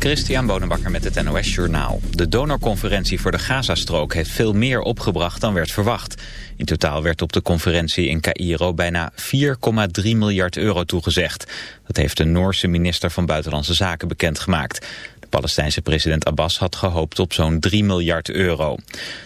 Christian Bonenbakker met het NOS Journaal. De donorconferentie voor de Gazastrook heeft veel meer opgebracht dan werd verwacht. In totaal werd op de conferentie in Cairo bijna 4,3 miljard euro toegezegd. Dat heeft de Noorse minister van Buitenlandse Zaken bekendgemaakt. Palestijnse president Abbas had gehoopt op zo'n 3 miljard euro.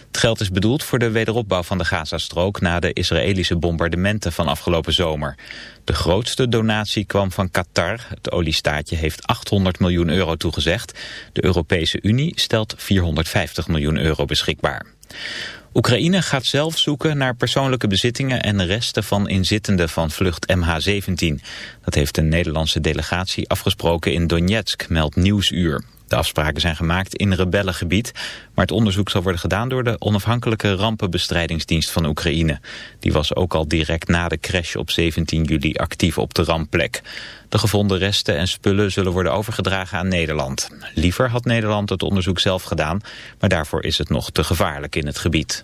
Het geld is bedoeld voor de wederopbouw van de Gazastrook na de Israëlische bombardementen van afgelopen zomer. De grootste donatie kwam van Qatar. Het oliestaatje heeft 800 miljoen euro toegezegd. De Europese Unie stelt 450 miljoen euro beschikbaar. Oekraïne gaat zelf zoeken naar persoonlijke bezittingen en resten van inzittenden van vlucht MH17. Dat heeft een Nederlandse delegatie afgesproken in Donetsk, meldt Nieuwsuur. De afspraken zijn gemaakt in rebellengebied, maar het onderzoek zal worden gedaan door de onafhankelijke rampenbestrijdingsdienst van Oekraïne. Die was ook al direct na de crash op 17 juli actief op de rampplek. De gevonden resten en spullen zullen worden overgedragen aan Nederland. Liever had Nederland het onderzoek zelf gedaan, maar daarvoor is het nog te gevaarlijk in het gebied.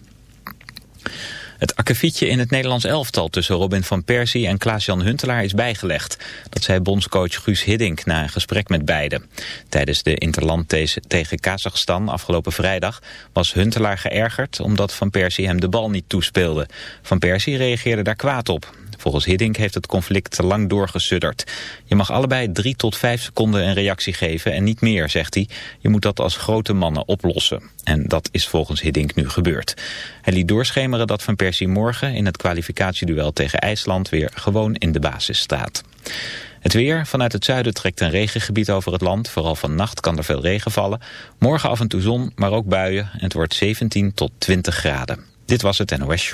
Het akkefietje in het Nederlands elftal tussen Robin van Persie en Klaas-Jan Huntelaar is bijgelegd. Dat zei bondscoach Guus Hiddink na een gesprek met beiden. Tijdens de interland tegen Kazachstan afgelopen vrijdag was Huntelaar geërgerd omdat Van Persie hem de bal niet toespeelde. Van Persie reageerde daar kwaad op. Volgens Hiddink heeft het conflict lang doorgesudderd. Je mag allebei drie tot vijf seconden een reactie geven en niet meer, zegt hij. Je moet dat als grote mannen oplossen. En dat is volgens Hiddink nu gebeurd. Hij liet doorschemeren dat Van Persie morgen in het kwalificatieduel tegen IJsland weer gewoon in de basis staat. Het weer. Vanuit het zuiden trekt een regengebied over het land. Vooral vannacht kan er veel regen vallen. Morgen af en toe zon, maar ook buien. En het wordt 17 tot 20 graden. Dit was het NOS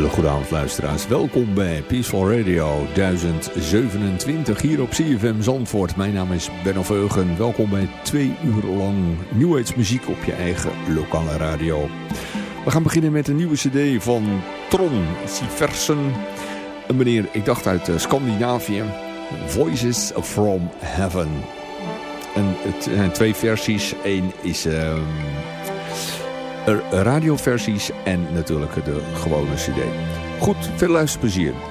Hele luisteraars. Welkom bij Peaceful Radio 1027 hier op CFM Zandvoort. Mijn naam is Benno Veugen. Welkom bij twee uur lang nieuwheidsmuziek op je eigen lokale radio. We gaan beginnen met een nieuwe cd van Tron Siversen. Een meneer, ik dacht uit eh, Scandinavië. Voices from Heaven. En het zijn twee versies. Eén is... Uh, radioversies en natuurlijk de gewone cd. Goed, veel luisterplezier.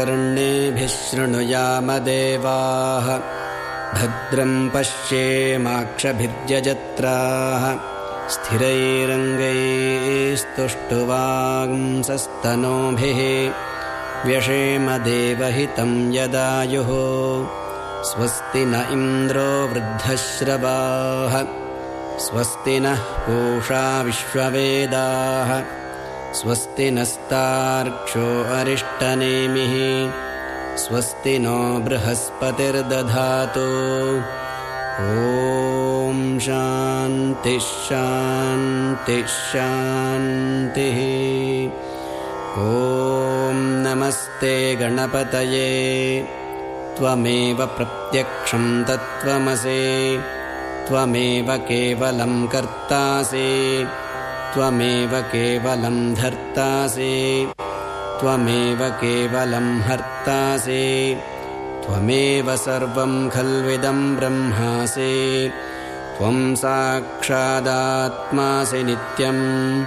कर्णेभिः शृणुयामदेवाः। भद्रं पश्येमाक्षभिर्यजत्राः स्थिरैरङ्गैस्तुष्टुवांसस्तनोभिः। व्यषेमदेवहितं यदायुः। स्वस्ति न इन्द्रो वृद्धश्रवाः। स्वस्ति नः पूषा विश्ववेदाः स्वस्ति नस्तार्क्ष्यो अरिष्टनेमिः स्वस्ति नो बृहस्पतिर्दधातु। ॐ शान्तिः। ॐ नमस्ते गणपतये त्वमेव प्रत्यक्षं तत्त्वमसि त्वमेव केवलं कर्तासि त्वमेव केवलं धर्तासि। त्वमेव केवलं हर्तासि। त्वमेव सर्वं खल्विदं ब्रह्मासि। त्वं साक्षादात्मासि नित्यम्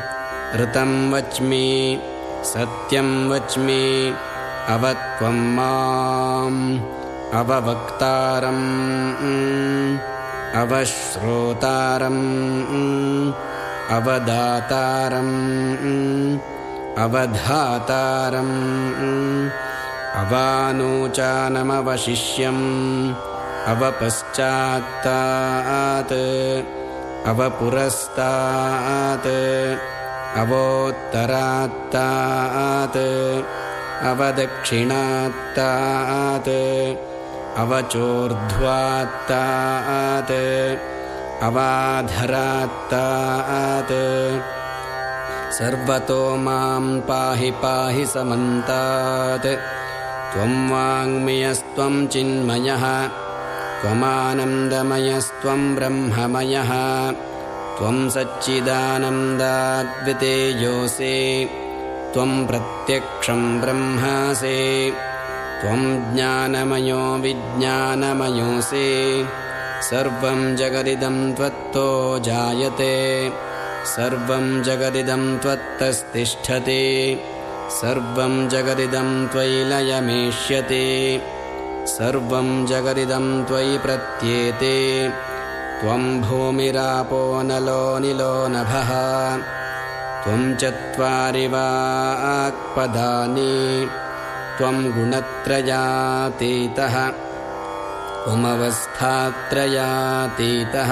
ऋतं वच्मि सत्यं वच्मि अवत्वं माम् अववक्तारम् अवश्रोतारम् अवदातारम् अवधातारम् अवानोचानमवशिष्यम् अवपश्चात्तात् अवपुरस्तात् अवोत्तरात्तात् अवदक्षिणात्तात् अवचोर्ध्वात्तात् अवाधरात्तात्। सर्वतो मां पाहि पाहि समन्तात्। त्वं वाङ्मयस्त्वं चिन्मयः। त्वमानन्दमयस्त्वं ब्रह्ममयः। त्वं सच्चिदानन्दाद्वितेयोऽसि त्वं प्रत्यक्षं ब्रह्मासि। त्वं ज्ञानमयो विज्ञानमयोऽसि सर्वं जगदिदं त्वत्तो जायते सर्वं जगदिदं त्वत्तस्तिष्ठति सर्वं जगदिदं त्वयि लयमेष्यति सर्वं जगदिदं त्वयि प्रत्येते त्वं भूमिरापो नलो निलो नभः त्वं चत्वारि वाक्पदानि त्वं गुणत्रयातीतः त्वमवस्थात्रयातीतः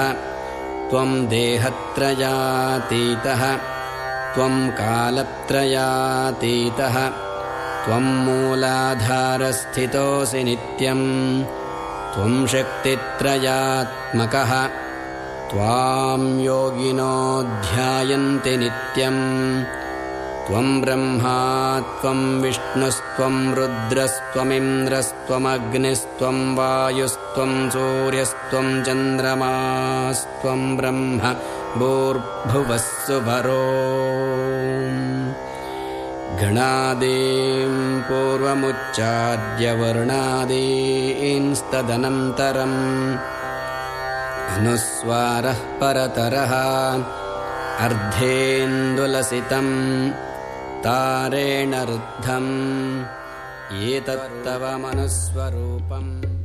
त्वं देहत्रयातीतः त्वं कालत्रयातीतः त्वं मूलाधारस्थितोऽसि नित्यम् त्वं शक्तित्रयात्मकः त्वां योगिनो ध्यायन्ति नित्यम् त्वं ब्रह्मा त्वं विष्णुस्त्वं रुद्रस्त्वमिन्द्रस्त्वमग्निस्त्वं वायुस्त्वं सूर्यस्त्वं चन्द्रमास्त्वं ब्रह्म भूर्भुवस्सुभरो गणादीं पूर्वमुच्चार्यवर्णादींस्तदनन्तरम् अनुस्वारः परतरः अर्धेन्दुलसितम् तारेण रुद्धम्। एतत्तव मनुस्वरूपम्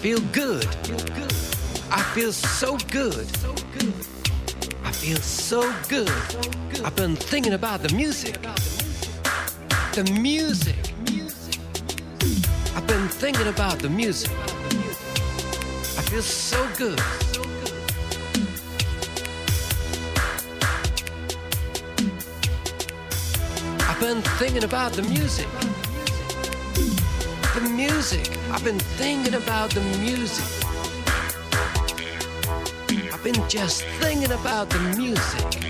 feel good. I feel so good. I feel so good. I've been thinking about the music. The music. I've been thinking about the music. I feel so good. I've been thinking about the music. The music. I've been thinking about the music. I've been just thinking about the music.